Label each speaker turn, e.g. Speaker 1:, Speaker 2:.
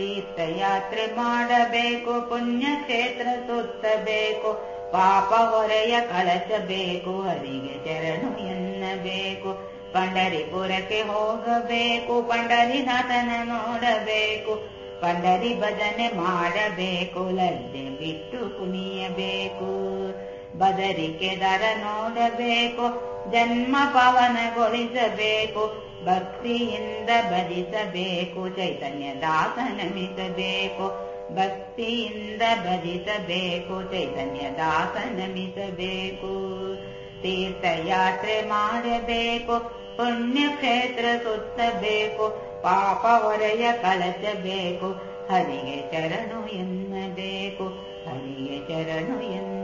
Speaker 1: ತೀರ್ಥಯಾತ್ರೆ ಮಾಡಬೇಕು ಪುಣ್ಯ ಕ್ಷೇತ್ರ ಸುತ್ತಬೇಕು, ಪಾಪ ಹೊರೆಯ ಕಳಚಬೇಕು, ಹರಿಗೆ ಚರಣು ಎನ್ನಬೇಕು, ಪಂಡರಿಪುರಕ್ಕೆ ಹೋಗಬೇಕು, ಪಂಡರಿನಾಥನ ನೋಡಬೇಕು, ಪಂಡರಿ ಭಜನೆ ಮಾಡಬೇಕು ಲಜ್ಜೆ ಬಿಟ್ಟು ಕುಣಿಯಬೇಕು. ಬದರಿಕೆ ದರ ನೋಡಬೇಕು ಜನ್ಮ ಪವನಗೊಳಿಸಬೇಕು ಭಕ್ತಿಯಿಂದ ಭಜಿಸಬೇಕು ಚೈತನ್ಯ ದಾಸನಮಿಸಬೇಕು ಭಕ್ತಿಯಿಂದ ಭಜಿಸಬೇಕು ಚೈತನ್ಯ ದಾಸನಮಿಸಬೇಕು ತೀರ್ಥಯಾತ್ರೆ ಮಾಡಬೇಕು ಪುಣ್ಯ ಕ್ಷೇತ್ರ ಸುತ್ತಬೇಕು ಪಾಪ ಹೊರೆಯ ಕಳಚಬೇಕು ಹರಿಗೆ ಚರಣು ಎನ್ನಬೇಕು ಹರಿಗೆ ಚರಣು ಎನ್ನ